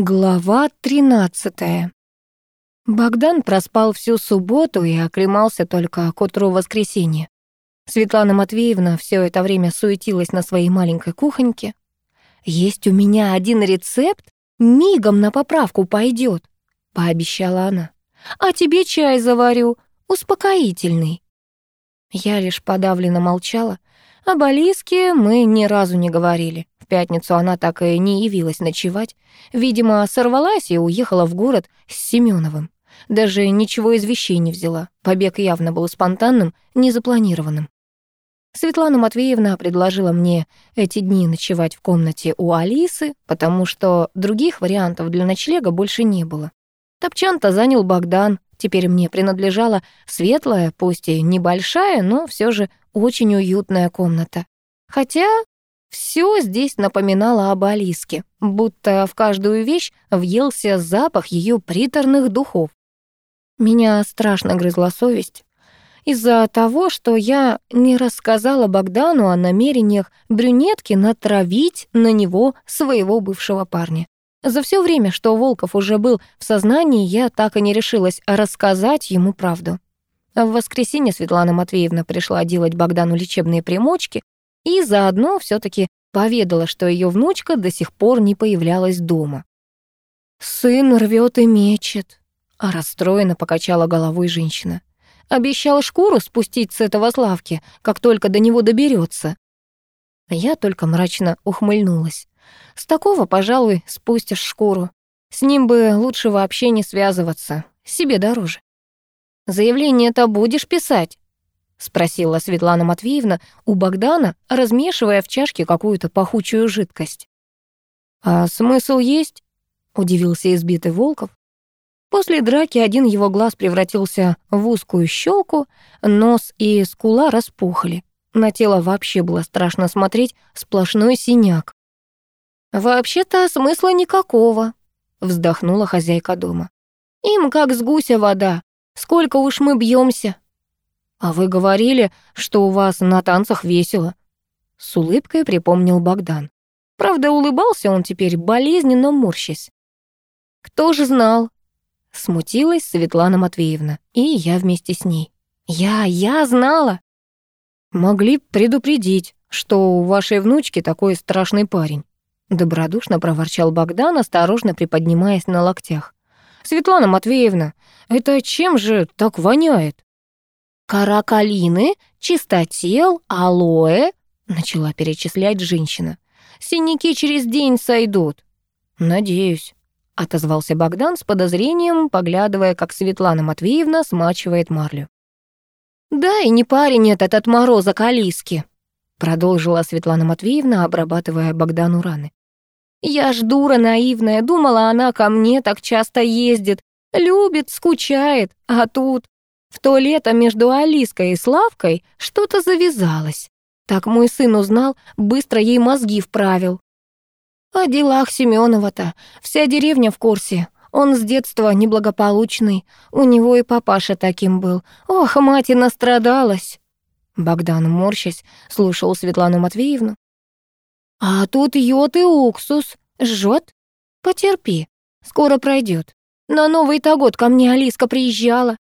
Глава 13. Богдан проспал всю субботу и окремался только к утру воскресенья. Светлана Матвеевна все это время суетилась на своей маленькой кухоньке. «Есть у меня один рецепт, мигом на поправку пойдет», — пообещала она. «А тебе чай заварю, успокоительный». Я лишь подавленно молчала. Об Алиске мы ни разу не говорили пятницу она так и не явилась ночевать. Видимо, сорвалась и уехала в город с Семеновым. Даже ничего из вещей не взяла. Побег явно был спонтанным, незапланированным. Светлана Матвеевна предложила мне эти дни ночевать в комнате у Алисы, потому что других вариантов для ночлега больше не было. Топчан-то занял Богдан, теперь мне принадлежала светлая, пусть и небольшая, но все же очень уютная комната. Хотя все здесь напоминало об Алиске, будто в каждую вещь въелся запах ее приторных духов. Меня страшно грызла совесть. Из-за того, что я не рассказала Богдану о намерениях брюнетки натравить на него своего бывшего парня. За все время, что Волков уже был в сознании, я так и не решилась рассказать ему правду. В воскресенье Светлана Матвеевна пришла делать Богдану лечебные примочки, и заодно все-таки поведала, что ее внучка до сих пор не появлялась дома. «Сын рвет и мечет», — а расстроенно покачала головой женщина. «Обещал шкуру спустить с этого славки, как только до него доберется. Я только мрачно ухмыльнулась. «С такого, пожалуй, спустишь шкуру. С ним бы лучше вообще не связываться, себе дороже». «Заявление-то будешь писать?» — спросила Светлана Матвеевна у Богдана, размешивая в чашке какую-то пахучую жидкость. «А смысл есть?» — удивился избитый Волков. После драки один его глаз превратился в узкую щелку, нос и скула распухли. На тело вообще было страшно смотреть, сплошной синяк. «Вообще-то смысла никакого», — вздохнула хозяйка дома. «Им как с гуся вода. Сколько уж мы бьемся, «А вы говорили, что у вас на танцах весело», — с улыбкой припомнил Богдан. Правда, улыбался он теперь болезненно морщись. «Кто же знал?» — смутилась Светлана Матвеевна, и я вместе с ней. «Я, я знала!» «Могли предупредить, что у вашей внучки такой страшный парень», — добродушно проворчал Богдан, осторожно приподнимаясь на локтях. «Светлана Матвеевна, это чем же так воняет?» каракалины, чистотел, алоэ», — начала перечислять женщина. «Синяки через день сойдут». «Надеюсь», — отозвался Богдан с подозрением, поглядывая, как Светлана Матвеевна смачивает марлю. «Да, и не парень этот от мороза калиски», — продолжила Светлана Матвеевна, обрабатывая Богдану раны. «Я ж дура наивная, думала, она ко мне так часто ездит, любит, скучает, а тут в то лето между Алиской и Славкой что-то завязалось. Так мой сын узнал, быстро ей мозги вправил. О делах Семенова-то. Вся деревня в курсе. Он с детства неблагополучный. У него и папаша таким был. Ох, мать и настрадалась. Богдан, морщась, слушал Светлану Матвеевну. А тут йод и уксус. Жжет? Потерпи. Скоро пройдет. На Новый-то год ко мне Алиска приезжала.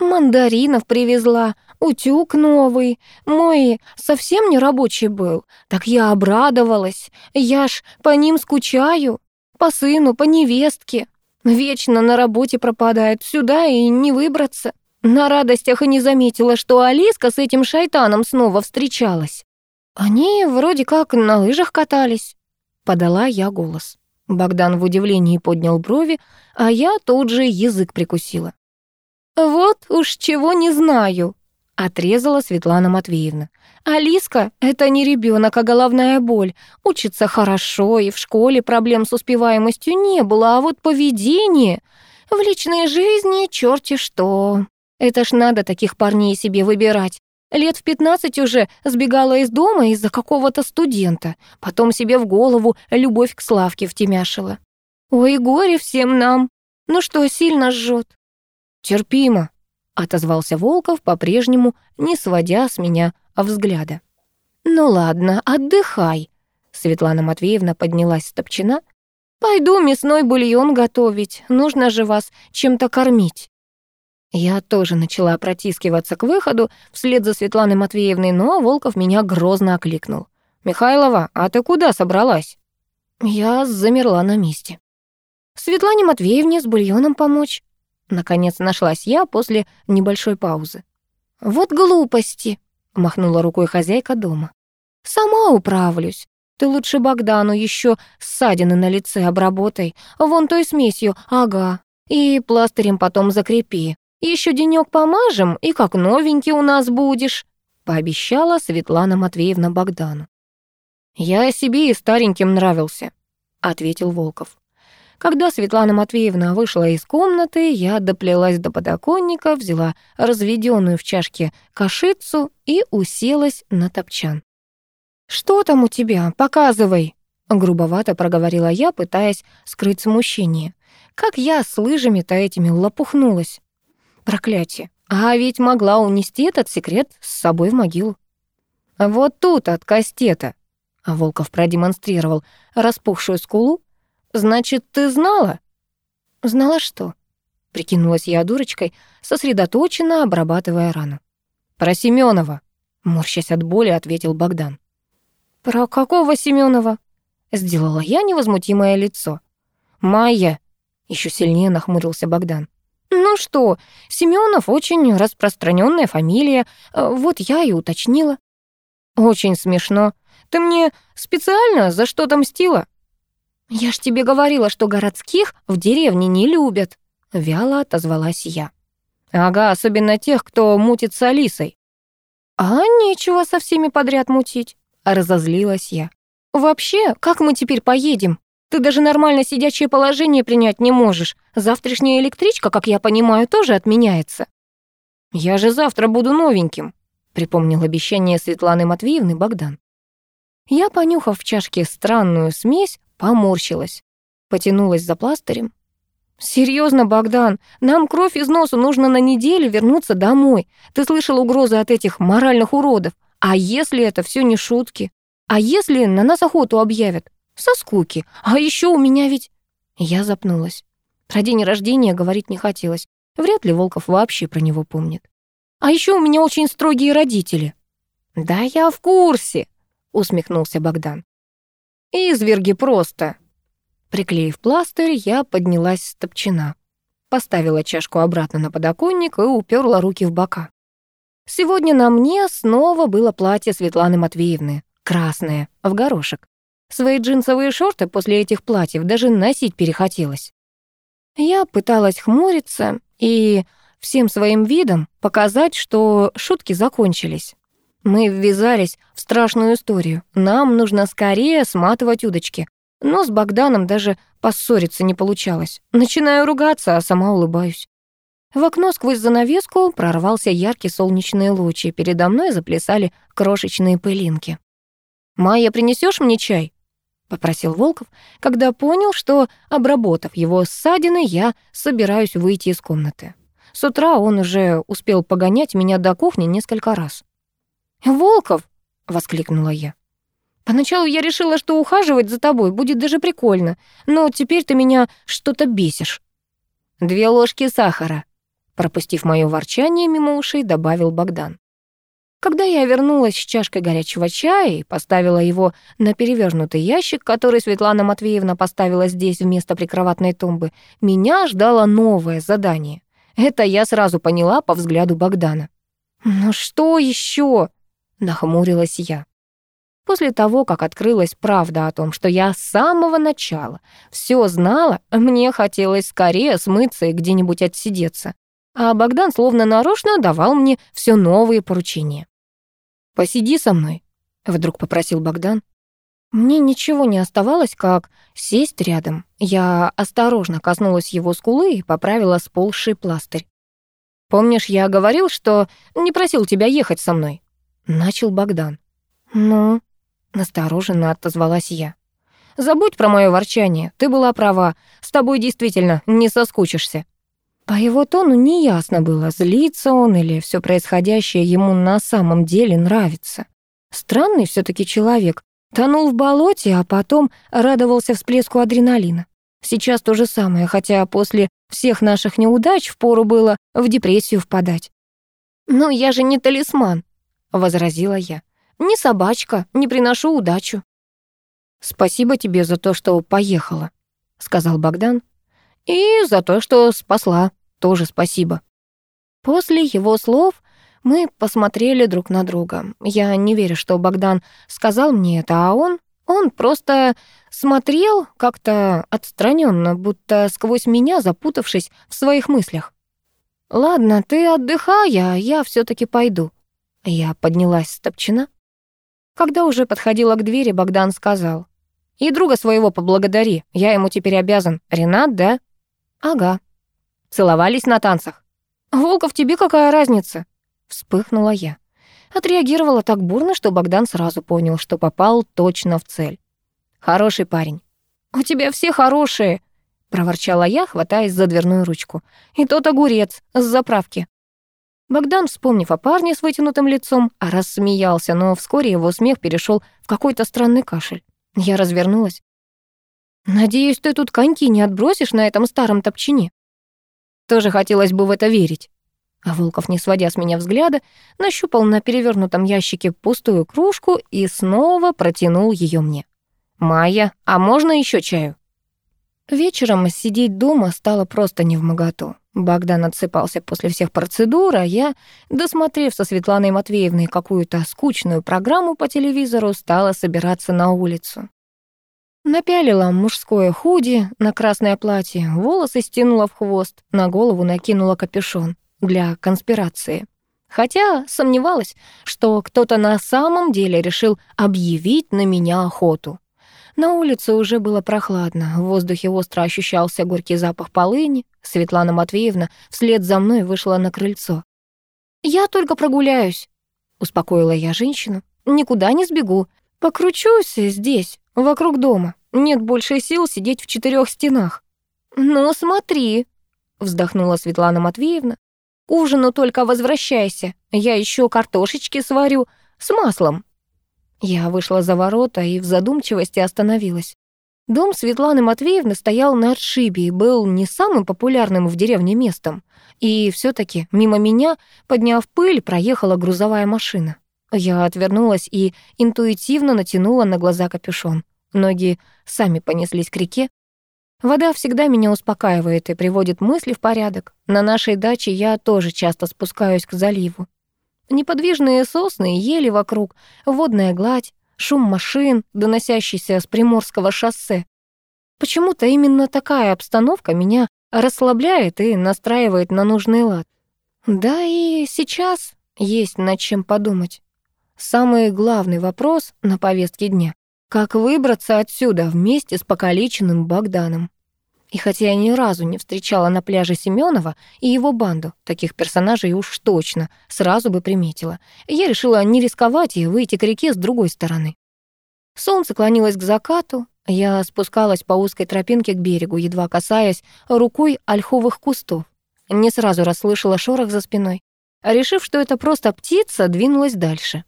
Мандаринов привезла, утюг новый. Мой совсем не рабочий был. Так я обрадовалась. Я ж по ним скучаю. По сыну, по невестке. Вечно на работе пропадает сюда и не выбраться. На радостях и не заметила, что Алиска с этим шайтаном снова встречалась. Они вроде как на лыжах катались. Подала я голос. Богдан в удивлении поднял брови, а я тут же язык прикусила. «Вот уж чего не знаю», — отрезала Светлана Матвеевна. «Алиска — это не ребенок, а головная боль. Учится хорошо, и в школе проблем с успеваемостью не было, а вот поведение... В личной жизни черти что. Это ж надо таких парней себе выбирать. Лет в 15 уже сбегала из дома из-за какого-то студента. Потом себе в голову любовь к Славке втемяшила. Ой, горе всем нам. Ну что, сильно жжет терпимо», — отозвался Волков, по-прежнему не сводя с меня взгляда. «Ну ладно, отдыхай», — Светлана Матвеевна поднялась с топчина. «Пойду мясной бульон готовить, нужно же вас чем-то кормить». Я тоже начала протискиваться к выходу вслед за Светланой Матвеевной, но Волков меня грозно окликнул. «Михайлова, а ты куда собралась?» Я замерла на месте. «Светлане Матвеевне с бульоном помочь». Наконец нашлась я после небольшой паузы. «Вот глупости!» — махнула рукой хозяйка дома. «Сама управлюсь. Ты лучше Богдану еще ссадины на лице обработай, вон той смесью, ага, и пластырем потом закрепи. Еще денек помажем, и как новенький у нас будешь», — пообещала Светлана Матвеевна Богдану. «Я себе и стареньким нравился», — ответил Волков. Когда Светлана Матвеевна вышла из комнаты, я доплелась до подоконника, взяла разведенную в чашке кашицу и уселась на топчан. «Что там у тебя? Показывай!» Грубовато проговорила я, пытаясь скрыть смущение. Как я с лыжами-то этими лопухнулась. Проклятие. А ведь могла унести этот секрет с собой в могилу. Вот тут, от кастета. А Волков продемонстрировал распухшую скулу, Значит, ты знала? Знала что? Прикинулась я дурочкой, сосредоточенно обрабатывая рану. Про Семенова, морщась от боли, ответил Богдан. Про какого Семенова? Сделала я невозмутимое лицо. Майя, еще сильнее нахмурился Богдан. Ну что, Семенов очень распространенная фамилия, э, вот я и уточнила. Очень смешно. Ты мне специально за что-то мстила? «Я ж тебе говорила, что городских в деревне не любят», — вяло отозвалась я. «Ага, особенно тех, кто мутит с Алисой». «А нечего со всеми подряд мутить», — разозлилась я. «Вообще, как мы теперь поедем? Ты даже нормально сидячее положение принять не можешь. Завтрашняя электричка, как я понимаю, тоже отменяется». «Я же завтра буду новеньким», — припомнил обещание Светланы Матвеевны Богдан. Я, понюхав в чашке странную смесь, поморщилась, потянулась за пластырем. «Серьезно, Богдан, нам кровь из носу, нужно на неделю вернуться домой. Ты слышал угрозы от этих моральных уродов. А если это все не шутки? А если на нас охоту объявят? Со скуки. А еще у меня ведь...» Я запнулась. Про день рождения говорить не хотелось. Вряд ли Волков вообще про него помнит. «А еще у меня очень строгие родители». «Да я в курсе», — усмехнулся Богдан. Изверги просто!» Приклеив пластырь, я поднялась с топчина. Поставила чашку обратно на подоконник и уперла руки в бока. Сегодня на мне снова было платье Светланы Матвеевны. Красное, в горошек. Свои джинсовые шорты после этих платьев даже носить перехотелось. Я пыталась хмуриться и всем своим видом показать, что шутки закончились. Мы ввязались в страшную историю. Нам нужно скорее сматывать удочки. Но с Богданом даже поссориться не получалось. Начинаю ругаться, а сама улыбаюсь. В окно сквозь занавеску прорвался яркий солнечный луч, и передо мной заплясали крошечные пылинки. «Майя, принесешь мне чай?» — попросил Волков, когда понял, что, обработав его ссадины, я собираюсь выйти из комнаты. С утра он уже успел погонять меня до кухни несколько раз. «Волков!» — воскликнула я. «Поначалу я решила, что ухаживать за тобой будет даже прикольно, но теперь ты меня что-то бесишь». «Две ложки сахара», — пропустив мое ворчание мимо ушей, добавил Богдан. Когда я вернулась с чашкой горячего чая и поставила его на перевернутый ящик, который Светлана Матвеевна поставила здесь вместо прикроватной тумбы, меня ждало новое задание. Это я сразу поняла по взгляду Богдана. «Ну что еще? нахмурилась я. После того, как открылась правда о том, что я с самого начала все знала, мне хотелось скорее смыться и где-нибудь отсидеться. А Богдан словно нарочно давал мне все новые поручения. «Посиди со мной», — вдруг попросил Богдан. Мне ничего не оставалось, как сесть рядом. Я осторожно коснулась его скулы и поправила сползший пластырь. «Помнишь, я говорил, что не просил тебя ехать со мной?» Начал Богдан. «Ну?» — настороженно отозвалась я. «Забудь про мое ворчание. Ты была права. С тобой действительно не соскучишься». По его тону неясно было, злится он или все происходящее ему на самом деле нравится. Странный все таки человек. Тонул в болоте, а потом радовался всплеску адреналина. Сейчас то же самое, хотя после всех наших неудач впору было в депрессию впадать. «Ну, я же не талисман», — возразила я. «Не собачка, не приношу удачу». «Спасибо тебе за то, что поехала», — сказал Богдан. «И за то, что спасла. Тоже спасибо». После его слов мы посмотрели друг на друга. Я не верю, что Богдан сказал мне это, а он... Он просто смотрел как-то отстраненно, будто сквозь меня запутавшись в своих мыслях. «Ладно, ты отдыхай, а я все таки пойду», я поднялась стопчина. Когда уже подходила к двери, Богдан сказал. «И друга своего поблагодари, я ему теперь обязан. Ренат, да?» «Ага». «Целовались на танцах?» «Волков, тебе какая разница?» Вспыхнула я. Отреагировала так бурно, что Богдан сразу понял, что попал точно в цель. «Хороший парень». «У тебя все хорошие», — проворчала я, хватаясь за дверную ручку. «И тот огурец с заправки». Богдан, вспомнив о парне с вытянутым лицом, а рассмеялся, но вскоре его смех перешел в какой-то странный кашель. Я развернулась. «Надеюсь, ты тут коньки не отбросишь на этом старом топчине?» Тоже хотелось бы в это верить. А Волков, не сводя с меня взгляда, нащупал на перевернутом ящике пустую кружку и снова протянул ее мне. «Майя, а можно еще чаю?» Вечером сидеть дома стало просто невмоготу. Богдан отсыпался после всех процедур, а я, досмотрев со Светланой Матвеевной какую-то скучную программу по телевизору, стала собираться на улицу. Напялила мужское худи на красное платье, волосы стянула в хвост, на голову накинула капюшон для конспирации. Хотя сомневалась, что кто-то на самом деле решил объявить на меня охоту. На улице уже было прохладно, в воздухе остро ощущался горький запах полыни. Светлана Матвеевна вслед за мной вышла на крыльцо. «Я только прогуляюсь», — успокоила я женщину. «Никуда не сбегу. Покручусь здесь, вокруг дома. Нет больше сил сидеть в четырех стенах». «Ну, смотри», — вздохнула Светлана Матвеевна. «К ужину только возвращайся. Я еще картошечки сварю с маслом я вышла за ворота и в задумчивости остановилась. Дом Светланы Матвеевны стоял на отшибе и был не самым популярным в деревне местом. И все таки мимо меня, подняв пыль, проехала грузовая машина. Я отвернулась и интуитивно натянула на глаза капюшон. Ноги сами понеслись к реке. Вода всегда меня успокаивает и приводит мысли в порядок. На нашей даче я тоже часто спускаюсь к заливу. Неподвижные сосны ели вокруг, водная гладь, шум машин, доносящийся с Приморского шоссе. Почему-то именно такая обстановка меня расслабляет и настраивает на нужный лад. Да и сейчас есть над чем подумать. Самый главный вопрос на повестке дня. Как выбраться отсюда вместе с покалеченным Богданом? И хотя я ни разу не встречала на пляже Семенова и его банду, таких персонажей уж точно, сразу бы приметила. Я решила не рисковать и выйти к реке с другой стороны. Солнце клонилось к закату, я спускалась по узкой тропинке к берегу, едва касаясь рукой ольховых кустов. Не сразу расслышала шорох за спиной. Решив, что это просто птица, двинулась дальше.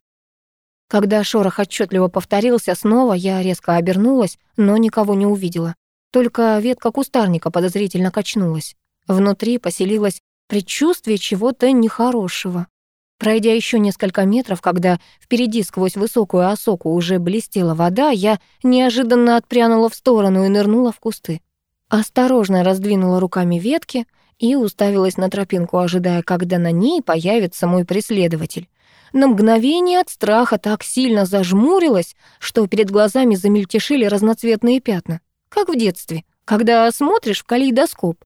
Когда шорох отчетливо повторился снова, я резко обернулась, но никого не увидела. Только ветка кустарника подозрительно качнулась. Внутри поселилось предчувствие чего-то нехорошего. Пройдя еще несколько метров, когда впереди сквозь высокую осоку уже блестела вода, я неожиданно отпрянула в сторону и нырнула в кусты. Осторожно раздвинула руками ветки и уставилась на тропинку, ожидая, когда на ней появится мой преследователь. На мгновение от страха так сильно зажмурилась, что перед глазами замельтешили разноцветные пятна как в детстве, когда смотришь в калейдоскоп.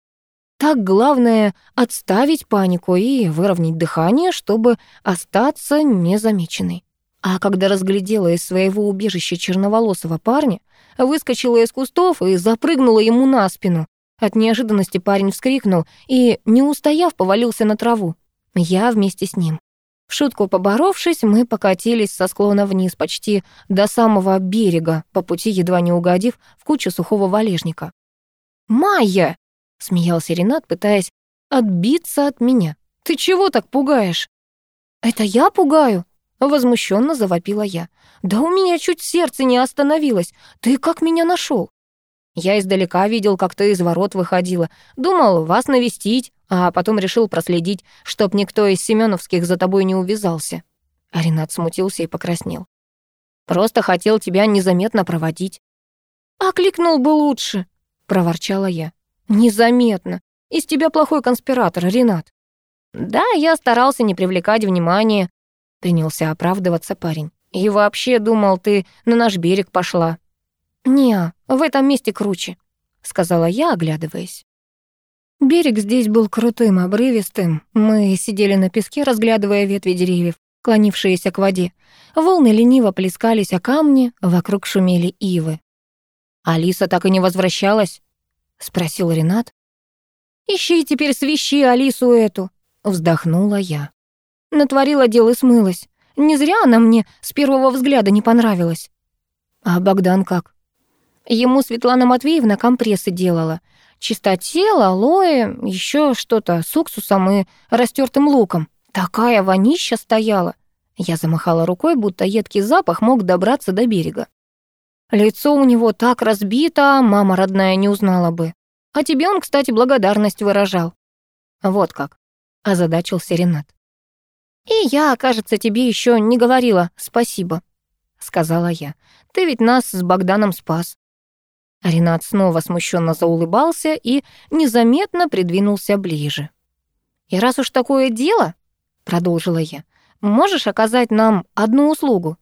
Так главное — отставить панику и выровнять дыхание, чтобы остаться незамеченной. А когда разглядела из своего убежища черноволосого парня, выскочила из кустов и запрыгнула ему на спину. От неожиданности парень вскрикнул и, не устояв, повалился на траву. Я вместе с ним. В шутку поборовшись, мы покатились со склона вниз почти до самого берега, по пути едва не угодив в кучу сухого валежника. «Майя!» — смеялся Ренат, пытаясь отбиться от меня. «Ты чего так пугаешь?» «Это я пугаю?» — возмущенно завопила я. «Да у меня чуть сердце не остановилось. Ты как меня нашел? Я издалека видел, как ты из ворот выходила. Думал вас навестить, а потом решил проследить, чтоб никто из семеновских за тобой не увязался». Аринат смутился и покраснел. «Просто хотел тебя незаметно проводить». окликнул бы лучше», — проворчала я. «Незаметно. Из тебя плохой конспиратор, Ренат». «Да, я старался не привлекать внимания», — принялся оправдываться парень. «И вообще думал, ты на наш берег пошла, «Не, в этом месте круче», — сказала я, оглядываясь. Берег здесь был крутым, обрывистым. Мы сидели на песке, разглядывая ветви деревьев, клонившиеся к воде. Волны лениво плескались о камни, вокруг шумели ивы. «Алиса так и не возвращалась?» — спросил Ренат. «Ищи теперь свищи Алису эту», — вздохнула я. Натворила дел и смылась. Не зря она мне с первого взгляда не понравилась. «А Богдан как?» Ему Светлана Матвеевна компрессы делала. Чистотела, алоэ, еще что-то с уксусом и растертым луком. Такая вонища стояла. Я замахала рукой, будто едкий запах мог добраться до берега. Лицо у него так разбито, мама родная не узнала бы. А тебе он, кстати, благодарность выражал. Вот как, озадачился Ренат. И я, кажется, тебе еще не говорила спасибо, сказала я. Ты ведь нас с Богданом спас. Ренат снова смущенно заулыбался и незаметно придвинулся ближе. «И раз уж такое дело», — продолжила я, — «можешь оказать нам одну услугу?»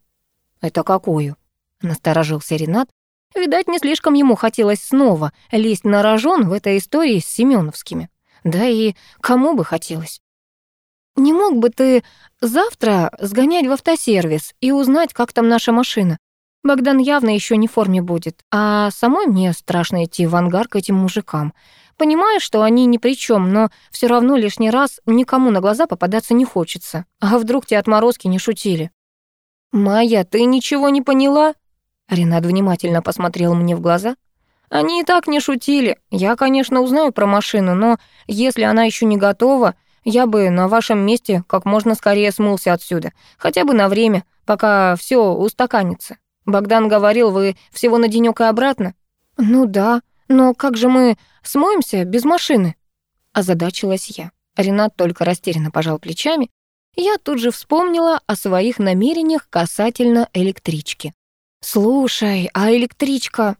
«Это какую?» — насторожился Ренат. Видать, не слишком ему хотелось снова лезть на рожон в этой истории с Семеновскими. Да и кому бы хотелось? «Не мог бы ты завтра сгонять в автосервис и узнать, как там наша машина? Богдан явно еще не в форме будет, а самой мне страшно идти в ангар к этим мужикам. Понимаю, что они ни при чем, но все равно лишний раз никому на глаза попадаться не хочется. А вдруг те отморозки не шутили? «Майя, ты ничего не поняла?» Ренат внимательно посмотрел мне в глаза. «Они и так не шутили. Я, конечно, узнаю про машину, но если она еще не готова, я бы на вашем месте как можно скорее смылся отсюда, хотя бы на время, пока все устаканится. Богдан говорил, вы всего на денёк и обратно. Ну да, но как же мы смоемся без машины? Озадачилась я. Ренат только растерянно пожал плечами. Я тут же вспомнила о своих намерениях касательно электрички. «Слушай, а электричка?»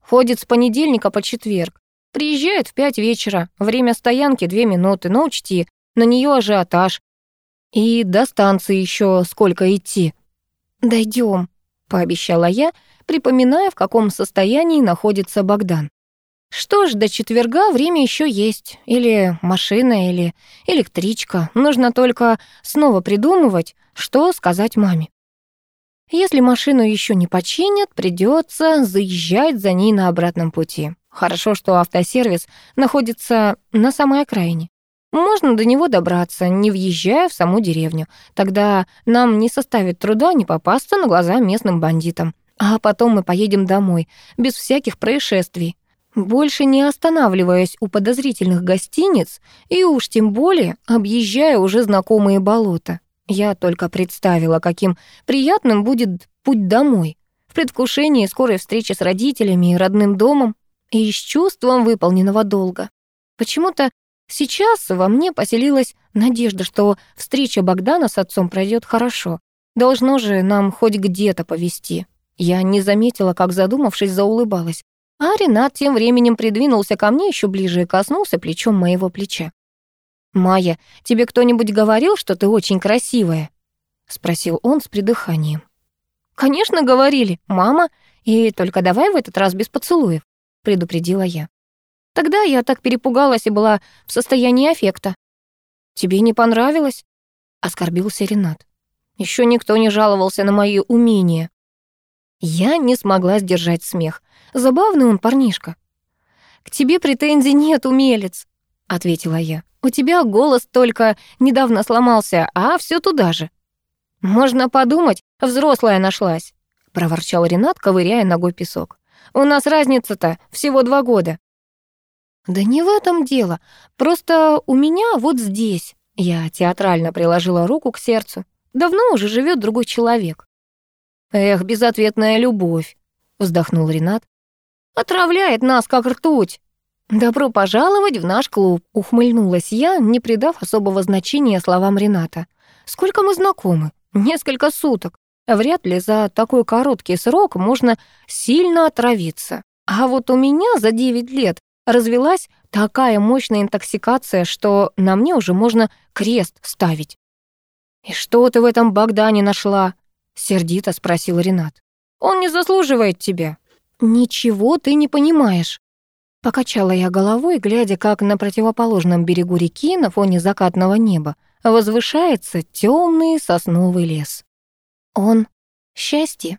«Ходит с понедельника по четверг. Приезжает в пять вечера. Время стоянки две минуты, но учти, на неё ажиотаж. И до станции ещё сколько идти?» «Дойдём», пообещала я, припоминая, в каком состоянии находится Богдан. Что ж, до четверга время еще есть. Или машина, или электричка. Нужно только снова придумывать, что сказать маме. Если машину еще не починят, придется заезжать за ней на обратном пути. Хорошо, что автосервис находится на самой окраине. Можно до него добраться, не въезжая в саму деревню. Тогда нам не составит труда не попасться на глаза местным бандитам. А потом мы поедем домой, без всяких происшествий. Больше не останавливаясь у подозрительных гостиниц и уж тем более объезжая уже знакомые болота. Я только представила, каким приятным будет путь домой. В предвкушении скорой встречи с родителями и родным домом и с чувством выполненного долга. Почему-то Сейчас во мне поселилась надежда, что встреча Богдана с отцом пройдет хорошо. Должно же нам хоть где-то повести. Я не заметила, как задумавшись, заулыбалась. А Ренат тем временем придвинулся ко мне еще ближе и коснулся плечом моего плеча. «Майя, тебе кто-нибудь говорил, что ты очень красивая?» — спросил он с придыханием. «Конечно, говорили, мама, и только давай в этот раз без поцелуев», — предупредила я. Тогда я так перепугалась и была в состоянии аффекта. Тебе не понравилось? Оскорбился Ренат. Еще никто не жаловался на мои умения. Я не смогла сдержать смех. Забавный он парнишка. К тебе претензий нет, умелец, ответила я. У тебя голос только недавно сломался, а все туда же. Можно подумать, взрослая нашлась, проворчал Ренат, ковыряя ногой песок. У нас разница-то всего два года. «Да не в этом дело. Просто у меня вот здесь». Я театрально приложила руку к сердцу. «Давно уже живет другой человек». «Эх, безответная любовь», — вздохнул Ренат. «Отравляет нас, как ртуть». «Добро пожаловать в наш клуб», — ухмыльнулась я, не придав особого значения словам Рената. «Сколько мы знакомы? Несколько суток. Вряд ли за такой короткий срок можно сильно отравиться. А вот у меня за девять лет развелась такая мощная интоксикация, что на мне уже можно крест ставить. «И что ты в этом Богдане нашла?» — сердито спросил Ренат. «Он не заслуживает тебя». «Ничего ты не понимаешь». Покачала я головой, глядя, как на противоположном берегу реки на фоне закатного неба возвышается темный сосновый лес. «Он — счастье».